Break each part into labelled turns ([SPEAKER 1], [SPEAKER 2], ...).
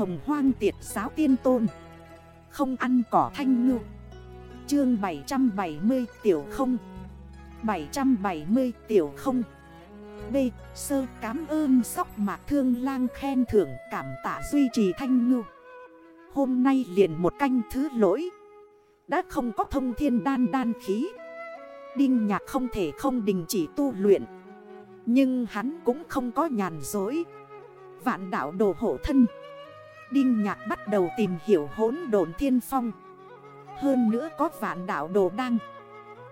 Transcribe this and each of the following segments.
[SPEAKER 1] hồng hoang tiệt giáo tiên tôn. Không ăn cỏ thanh ngư. Chương 770 tiểu không. 770 tiểu không. B. Sơ cảm ơn sóc mạc thương lang khen thưởng cảm tạ duy trì thanh ngư. Hôm nay liền một canh thứ lỗi. Đã không có thông thiên đan đan khí. Đinh nhạc không thể không đình chỉ tu luyện. Nhưng hắn cũng không có nhàn dối. Vạn đảo đồ hộ thân. Đinh nhạc bắt đầu tìm hiểu Hỗn Độn thiên phong. Hơn nữa có vạn đảo đồ đăng.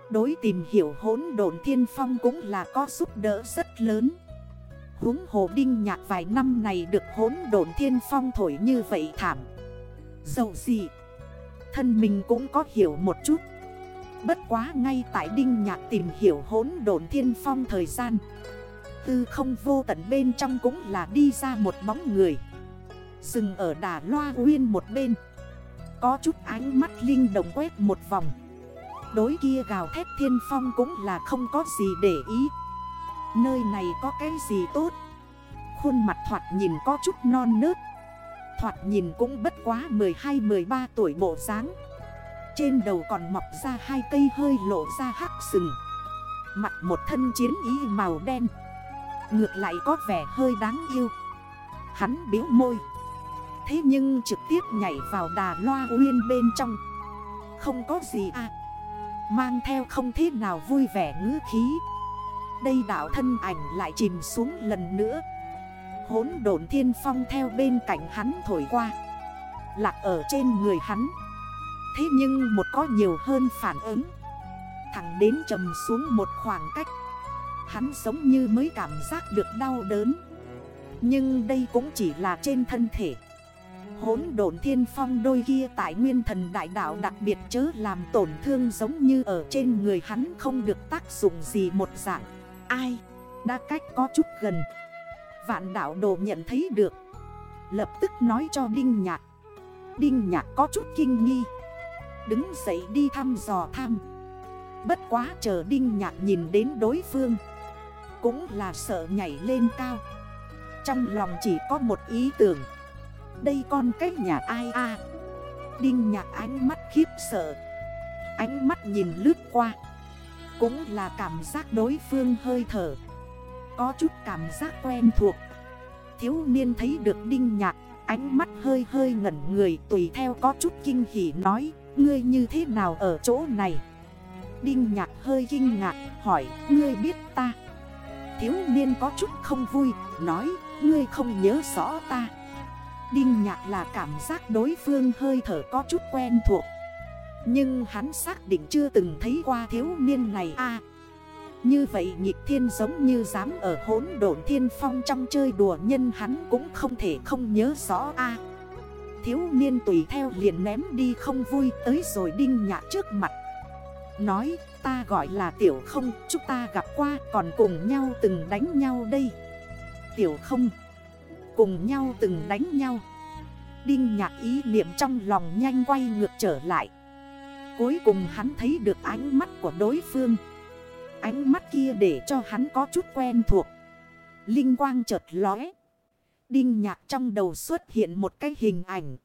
[SPEAKER 1] Đối tìm hiểu Hỗn Độn thiên phong cũng là có giúp đỡ rất lớn. Huống hồ đinh nhạc vài năm này được Hỗn Độn thiên phong thổi như vậy thảm. Dầu gì, Thân mình cũng có hiểu một chút. Bất quá ngay tại đinh nhạc tìm hiểu Hỗn Độn thiên phong thời gian, Tư không vô tận bên trong cũng là đi ra một bóng người. Dừng ở đà loa uyên một bên. Có chút ánh mắt linh đồng quét một vòng. Đối kia gào thét thiên phong cũng là không có gì để ý. Nơi này có cái gì tốt? Khuôn mặt thoạt nhìn có chút non nớt. Thoạt nhìn cũng bất quá 12-13 tuổi bộ dáng. Trên đầu còn mọc ra hai cây hơi lộ ra hắc sừng. Mặt một thân chiến ý màu đen. Ngược lại có vẻ hơi đáng yêu. Hắn biếu môi. Thế nhưng trực tiếp nhảy vào đà loa uyên bên trong. Không có gì à. Mang theo không thế nào vui vẻ ngữ khí. Đây đảo thân ảnh lại chìm xuống lần nữa. Hốn đồn thiên phong theo bên cạnh hắn thổi qua. Lạc ở trên người hắn. Thế nhưng một có nhiều hơn phản ứng. Thẳng đến trầm xuống một khoảng cách. Hắn giống như mới cảm giác được đau đớn. Nhưng đây cũng chỉ là trên thân thể. Hốn độn thiên phong đôi kia tại nguyên thần đại đạo đặc biệt chớ làm tổn thương giống như ở trên người hắn không được tác dụng gì một dạng. Ai? Đã cách có chút gần. Vạn đạo đồ nhận thấy được. Lập tức nói cho Đinh Nhạc. Đinh Nhạc có chút kinh nghi. Đứng dậy đi thăm dò thăm Bất quá chờ Đinh Nhạc nhìn đến đối phương. Cũng là sợ nhảy lên cao. Trong lòng chỉ có một ý tưởng. Đây con cách nhà ai a? Đinh Nhạc ánh mắt khiếp sợ. Ánh mắt nhìn lướt qua. Cũng là cảm giác đối phương hơi thở. Có chút cảm giác quen thuộc. Thiếu niên thấy được đinh nhạc, Ánh mắt hơi hơi ngẩn người, Tùy theo có chút kinh hỉ nói, Ngươi như thế nào ở chỗ này? Đinh nhạc hơi kinh ngạc, Hỏi, ngươi biết ta? Thiếu niên có chút không vui, Nói, ngươi không nhớ rõ ta. Đinh nhạc là cảm giác đối phương hơi thở có chút quen thuộc. Nhưng hắn xác định chưa từng thấy qua thiếu niên này a. Như vậy nhịp thiên giống như dám ở hốn độn thiên phong trong chơi đùa nhân hắn cũng không thể không nhớ rõ a. Thiếu niên tùy theo liền ném đi không vui tới rồi đinh nhạc trước mặt. Nói, ta gọi là tiểu không, chúng ta gặp qua, còn cùng nhau từng đánh nhau đây. Tiểu không Cùng nhau từng đánh nhau Đinh nhạc ý niệm trong lòng nhanh quay ngược trở lại Cuối cùng hắn thấy được ánh mắt của đối phương Ánh mắt kia để cho hắn có chút quen thuộc. Linh quang chợt lóe. Đinh nhạc trong đầu xuất hiện một cái hình ảnh.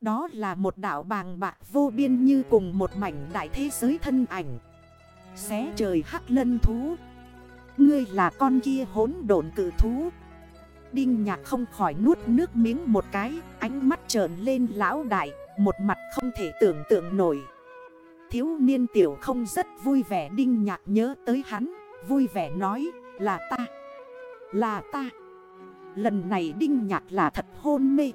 [SPEAKER 1] Đó là một đảo bàng bạc vô biên như cùng một mảnh đại thế giới thân ảnh. Xé trời hắc lân thú. Ngươi là con kia hốn độn cử thú. Đinh nhạc không khỏi nuốt nước miếng một cái. Ánh mắt trởn lên lão đại. Một mặt không thể tưởng tượng nổi. Thiếu niên tiểu không rất vui vẻ, đinh nhạc nhớ tới hắn, Vui vẻ nói, là ta Là ta Lần này đinh nhạc là thật hôn mê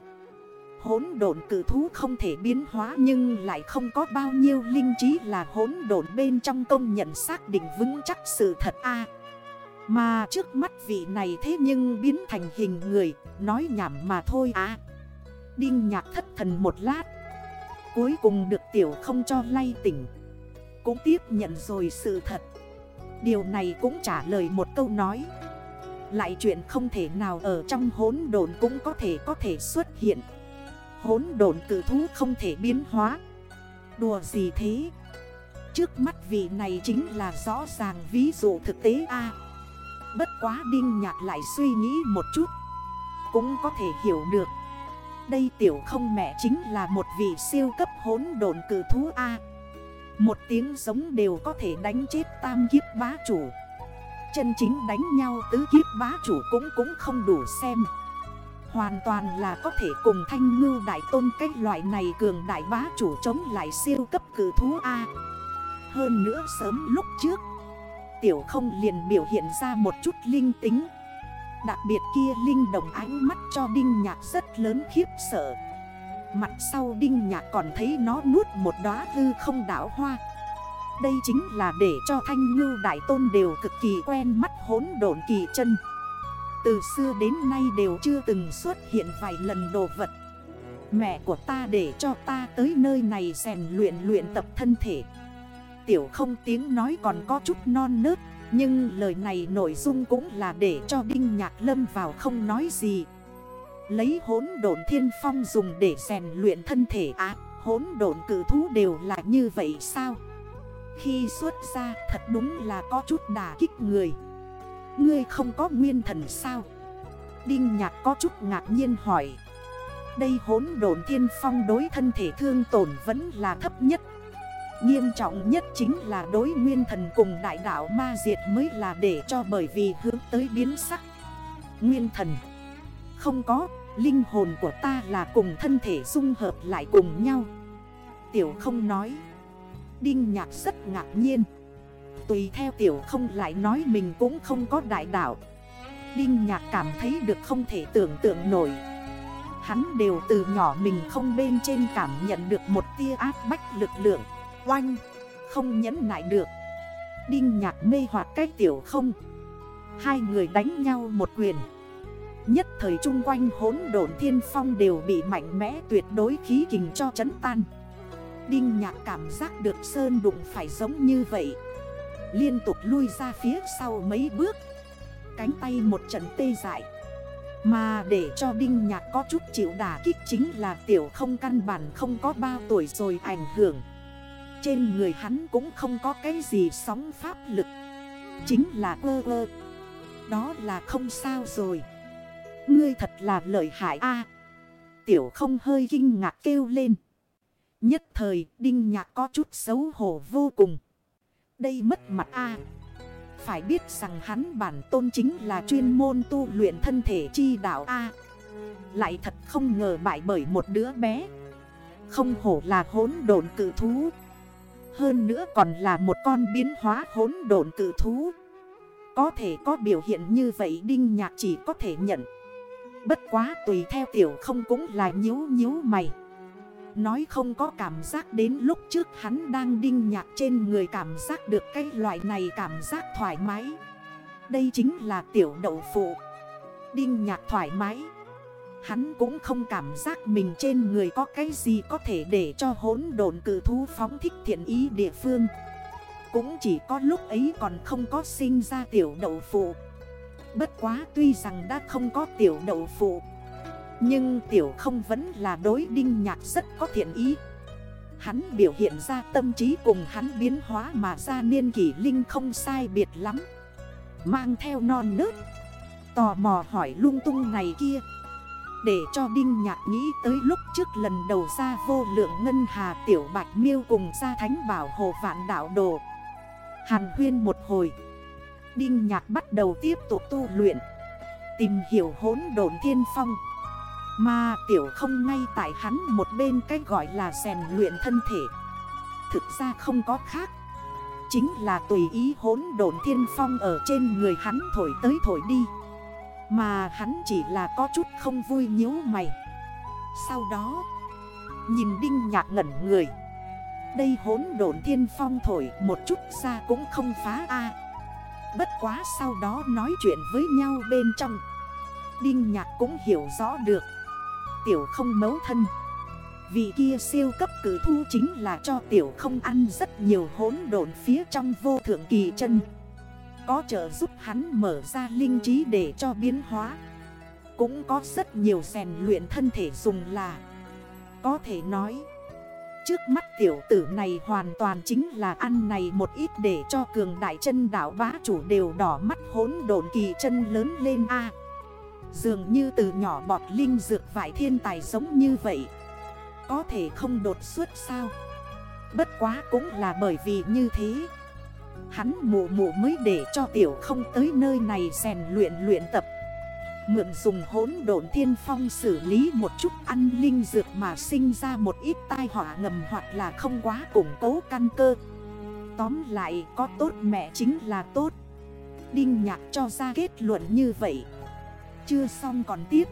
[SPEAKER 1] Hốn độn cử thú không thể biến hóa, nhưng lại không có bao nhiêu linh trí là hốn độn bên trong công nhận xác định vững chắc sự thật a mà trước mắt vị này thế nhưng biến thành hình người, nói nhảm mà thôi à. Đinh nhạc thất thần một lát. Cuối cùng được tiểu không cho lay tỉnh. Cũng tiếp nhận rồi sự thật. Điều này cũng trả lời một câu nói. Lại chuyện không thể nào ở trong hốn đồn cũng có thể có thể xuất hiện. Hốn đồn cử thú không thể biến hóa. Đùa gì thế? Trước mắt vị này chính là rõ ràng ví dụ thực tế A. Bất quá đinh nhạc lại suy nghĩ một chút. Cũng có thể hiểu được. Đây tiểu không mẹ chính là một vị siêu cấp hốn độn cử thú A. Một tiếng giống đều có thể đánh chết tam kiếp bá chủ. Chân chính đánh nhau tứ kiếp bá chủ cũng cũng không đủ xem. Hoàn toàn là có thể cùng thanh ngưu đại tôn cái loại này cường đại bá chủ chống lại siêu cấp cử thú A. Hơn nữa sớm lúc trước Tiểu không liền biểu hiện ra một chút linh tính. Đặc biệt kia linh đồng ánh mắt cho Đinh Nhạc rất lớn khiếp sợ. Mặt sau Đinh Nhạc còn thấy nó nuốt một đóa hư không đảo hoa. Đây chính là để cho Thanh ngư Đại Tôn đều cực kỳ quen mắt hốn độn kỳ chân. Từ xưa đến nay đều chưa từng xuất hiện vài lần đồ vật. Mẹ của ta để cho ta tới nơi này rèn luyện luyện tập thân thể. Tiểu không tiếng nói còn có chút non nớt, nhưng lời này nội dung cũng là để cho Đinh Nhạc Lâm vào không nói gì. Lấy hốn độn thiên phong dùng để rèn luyện thân thể á Hốn độn cử thú đều là như vậy sao? Khi xuất ra, thật đúng là có chút đà kích người. Ngươi không có nguyên thần sao? Đinh Nhạc có chút ngạc nhiên hỏi. Đây hốn độn thiên phong đối thân thể thương tổn vẫn là thấp nhất. Nghiêm trọng nhất chính là đối nguyên thần cùng đại đạo ma diệt mới là để cho bởi vì hướng tới biến sắc. Nguyên thần. Không có, linh hồn của ta là cùng thân thể dung hợp lại cùng nhau. Tiểu không nói. Đinh nhạc rất ngạc nhiên. Tùy theo tiểu không lại nói mình cũng không có đại đạo. Đinh nhạc cảm thấy được không thể tưởng tượng nổi. Hắn đều từ nhỏ mình không bên trên cảm nhận được một tia áp bách lực lượng. Oanh, Không nhẫn nại được. Đinh nhạc mê hoặc cái tiểu không. Hai người đánh nhau một quyền. Nhất thời chung quanh hốn độn thiên phong đều bị mạnh mẽ tuyệt đối khí kình cho chấn tan. Đinh nhạc cảm giác được sơn đụng phải giống như vậy. Liên tục lui ra phía sau mấy bước. Cánh tay một trận tê dại. Mà để cho Đinh Nhạc có chút chịu đả kích chính là tiểu không căn bản không có bao tuổi rồi ảnh hưởng trên người hắn cũng không có cái gì sóng pháp lực. Chính là ơ ơ Đó là không sao rồi. Ngươi thật là lợi hại a. Tiểu không hơi kinh ngạc kêu lên. Nhất thời, đinh nhạc có chút xấu hổ vô cùng. Đây mất mặt a. Phải biết rằng hắn bản tôn chính là chuyên môn tu luyện thân thể chi đạo a. Lại thật không ngờ bại bởi một đứa bé. Không hổ là hốn đồn cử thú hơn nữa còn là một con biến hóa hốn độn cự thú. Có thể có biểu hiện như vậy Đinh Nhạc chỉ có thể nhận. Bất quá tùy theo tiểu không cũng là nhíu nhíu mày. Nói không có cảm giác đến lúc trước hắn đang đinh nhạc trên người cảm giác được cái loại này cảm giác thoải mái. Đây chính là tiểu đậu phụ. Đinh nhạc thoải mái. Hắn cũng không cảm giác mình trên người có cái gì có thể để cho hỗn đồn cử thú phóng thích thiện ý địa phương. Cũng chỉ có lúc ấy còn không có sinh ra tiểu đậu phụ. Bất quá tuy rằng đã không có tiểu đậu phụ, Nhưng tiểu không vẫn là đối đinh nhạc rất có thiện ý. Hắn biểu hiện ra tâm trí cùng hắn biến hóa mà ra niên kỷ linh không sai biệt lắm. Mang theo non nớt, Tò mò hỏi lung tung này kia để cho Đinh Nhạc nghĩ tới lúc trước lần đầu ra vô lượng ngân hà tiểu bạch miêu cùng ra thánh bảo hồ vạn đảo đồ. Hàn huyên một hồi, Đinh Nhạc bắt đầu tiếp tục tu luyện, Tìm hiểu hốn đồn thiên phong. Mà tiểu không ngay tại hắn một bên cách gọi là rèn luyện thân thể. Thực ra không có khác, Chính là tùy ý hốn đồn thiên phong ở trên người hắn thổi tới thổi đi mà hắn chỉ là có chút không vui nhíu mày. Sau đó, Nhìn Đinh Nhạc ngẩn người. Đây hốn độn thiên phong thổi một chút ra cũng không phá a. Bất quá sau đó nói chuyện với nhau bên trong. Đinh Nhạc cũng hiểu rõ được. Tiểu không mấu thân. Vị kia siêu cấp cử thu chính là cho tiểu không ăn rất nhiều hốn độn phía trong vô thượng kỳ chân có trợ giúp hắn mở ra linh trí để cho biến hóa. Cũng có rất nhiều rèn luyện thân thể dùng là. Có thể nói, Trước mắt tiểu tử này hoàn toàn chính là ăn này một ít để cho cường đại chân đảo bá chủ đều đỏ mắt hốn độn kỳ chân lớn lên A. Dường như từ nhỏ bọt linh dược vải thiên tài giống như vậy. Có thể không đột xuất sao? Bất quá cũng là bởi vì như thế Hắn mụ mụ mới để cho tiểu không tới nơi này rèn luyện luyện tập. Mượn dùng hốn độn thiên phong xử lý một chút ăn linh dược mà sinh ra một ít tai họa ngầm hoặc là không quá củng cố căn cơ. Tóm lại, có tốt mẹ chính là tốt. Đinh nhạc cho ra kết luận như vậy. Chưa xong còn tiếp.